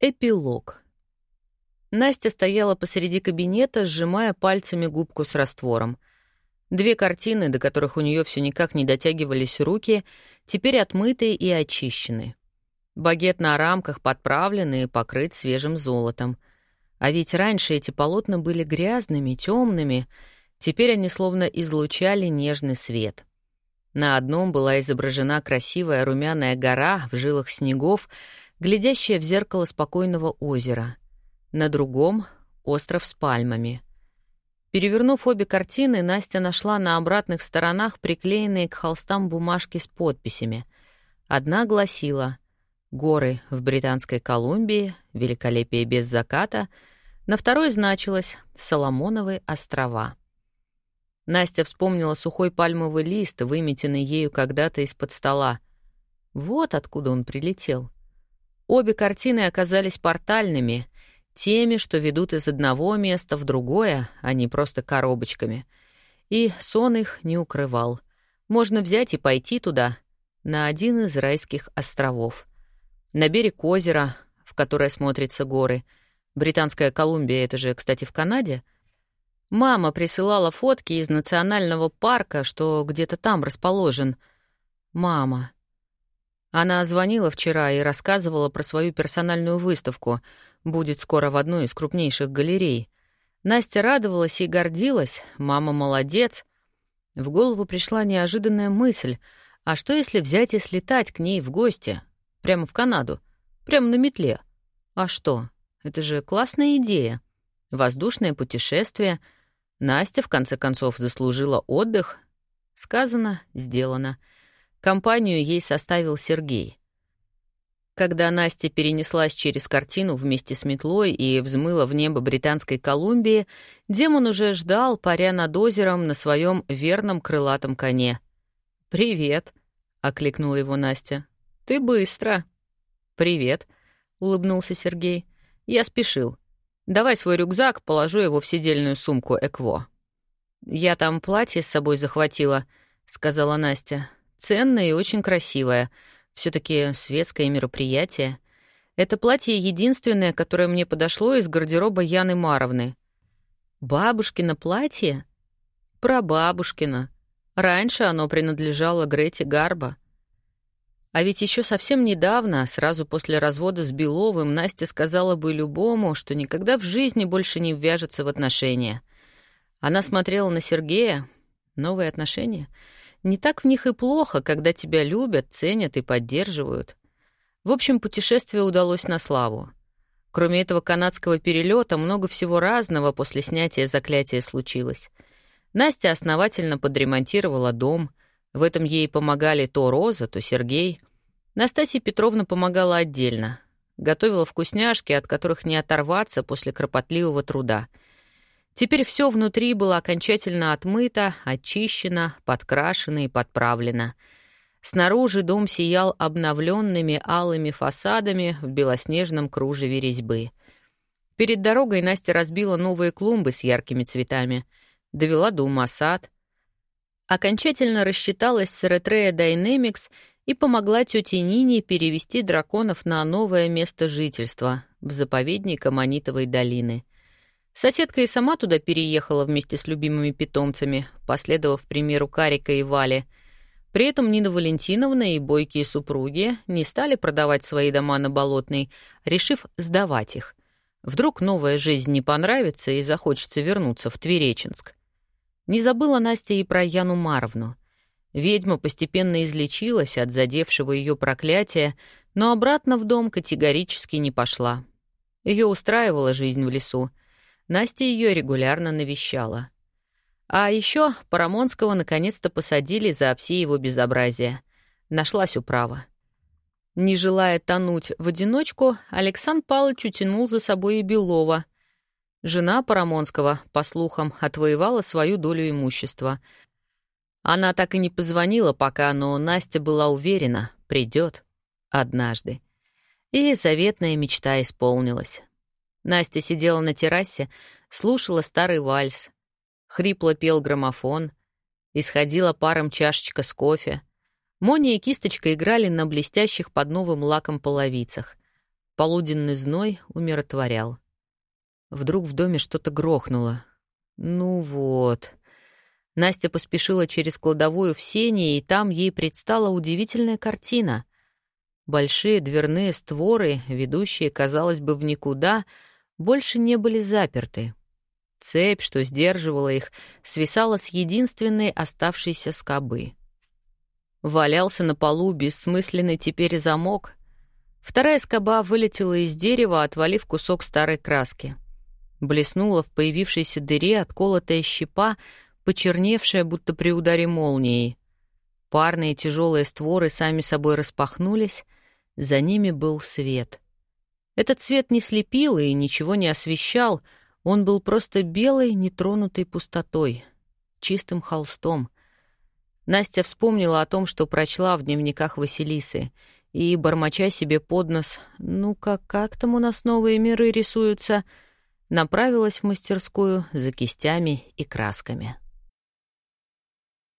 Эпилог. Настя стояла посреди кабинета, сжимая пальцами губку с раствором. Две картины, до которых у нее все никак не дотягивались руки, теперь отмыты и очищены. Багет на рамках подправлен и покрыт свежим золотом. А ведь раньше эти полотна были грязными, темными, теперь они словно излучали нежный свет. На одном была изображена красивая румяная гора в жилах снегов, глядящая в зеркало спокойного озера. На другом — остров с пальмами. Перевернув обе картины, Настя нашла на обратных сторонах приклеенные к холстам бумажки с подписями. Одна гласила «Горы в Британской Колумбии, великолепие без заката», на второй значилось «Соломоновые острова». Настя вспомнила сухой пальмовый лист, выметенный ею когда-то из-под стола. Вот откуда он прилетел. Обе картины оказались портальными, теми, что ведут из одного места в другое, а не просто коробочками. И сон их не укрывал. Можно взять и пойти туда, на один из райских островов. На берег озера, в которое смотрятся горы. Британская Колумбия — это же, кстати, в Канаде. Мама присылала фотки из национального парка, что где-то там расположен. Мама. Она звонила вчера и рассказывала про свою персональную выставку. Будет скоро в одной из крупнейших галерей. Настя радовалась и гордилась. Мама молодец. В голову пришла неожиданная мысль. А что, если взять и слетать к ней в гости? Прямо в Канаду? Прямо на метле? А что? Это же классная идея. Воздушное путешествие. Настя, в конце концов, заслужила отдых. Сказано, сделано. — Компанию ей составил Сергей. Когда Настя перенеслась через картину вместе с метлой и взмыла в небо Британской Колумбии, демон уже ждал, паря над озером на своем верном крылатом коне. «Привет», — окликнула его Настя. «Ты быстро». «Привет», — улыбнулся Сергей. «Я спешил. Давай свой рюкзак, положу его в сидельную сумку Экво». «Я там платье с собой захватила», — сказала Настя. Ценное и очень красивое. все таки светское мероприятие. Это платье единственное, которое мне подошло из гардероба Яны Маровны. Бабушкино платье? Прабабушкино. Раньше оно принадлежало Грете Гарба. А ведь еще совсем недавно, сразу после развода с Беловым, Настя сказала бы любому, что никогда в жизни больше не ввяжется в отношения. Она смотрела на Сергея. Новые отношения — не так в них и плохо, когда тебя любят, ценят и поддерживают. В общем, путешествие удалось на славу. Кроме этого канадского перелета, много всего разного после снятия заклятия случилось. Настя основательно подремонтировала дом. В этом ей помогали то Роза, то Сергей. Настасья Петровна помогала отдельно. Готовила вкусняшки, от которых не оторваться после кропотливого труда — Теперь все внутри было окончательно отмыто, очищено, подкрашено и подправлено. Снаружи дом сиял обновленными алыми фасадами в белоснежном кружеве резьбы. Перед дорогой Настя разбила новые клумбы с яркими цветами, довела до ума сад, окончательно рассчиталась с Eritrea Dynamics и помогла тете Нине перевести драконов на новое место жительства в заповедник Амонитовой долины — Соседка и сама туда переехала вместе с любимыми питомцами, последовав примеру Карика и Вали. При этом Нина Валентиновна и бойкие супруги не стали продавать свои дома на Болотной, решив сдавать их. Вдруг новая жизнь не понравится и захочется вернуться в Твереченск. Не забыла Настя и про Яну Маровну. Ведьма постепенно излечилась от задевшего ее проклятия, но обратно в дом категорически не пошла. Ее устраивала жизнь в лесу — Настя ее регулярно навещала. А еще Парамонского наконец-то посадили за все его безобразия. Нашлась управа. Не желая тонуть в одиночку, Александр Павлович утянул за собой и Белова. Жена Парамонского, по слухам, отвоевала свою долю имущества. Она так и не позвонила пока, но Настя была уверена, придет однажды. И заветная мечта исполнилась. Настя сидела на террасе, слушала старый вальс. Хрипло пел граммофон. Исходила паром чашечка с кофе. Моня и кисточка играли на блестящих под новым лаком половицах. Полуденный зной умиротворял. Вдруг в доме что-то грохнуло. Ну вот. Настя поспешила через кладовую в сене, и там ей предстала удивительная картина. Большие дверные створы, ведущие, казалось бы, в никуда, больше не были заперты. Цепь, что сдерживала их, свисала с единственной оставшейся скобы. Валялся на полу бессмысленный теперь замок. Вторая скоба вылетела из дерева, отвалив кусок старой краски. Блеснула в появившейся дыре отколотая щепа, почерневшая, будто при ударе молнии. Парные тяжелые створы сами собой распахнулись, за ними был свет. Этот свет не слепил и ничего не освещал, он был просто белой, нетронутой пустотой, чистым холстом. Настя вспомнила о том, что прочла в дневниках Василисы, и, бормоча себе под нос, «Ну-ка, как там у нас новые миры рисуются?», направилась в мастерскую за кистями и красками.